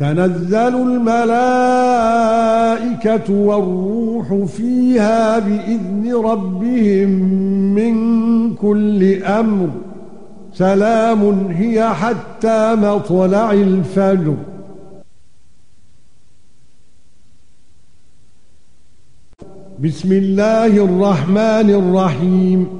تنزل الملائكة والروح فيها بإذن ربهم من كل أمر. سلام هي حتى مطلع الفجر. بسم الله الرحمن الرحيم.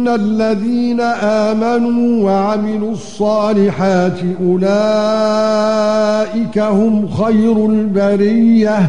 ان الذين امنوا وعملوا الصالحات اولئك هم خير البريه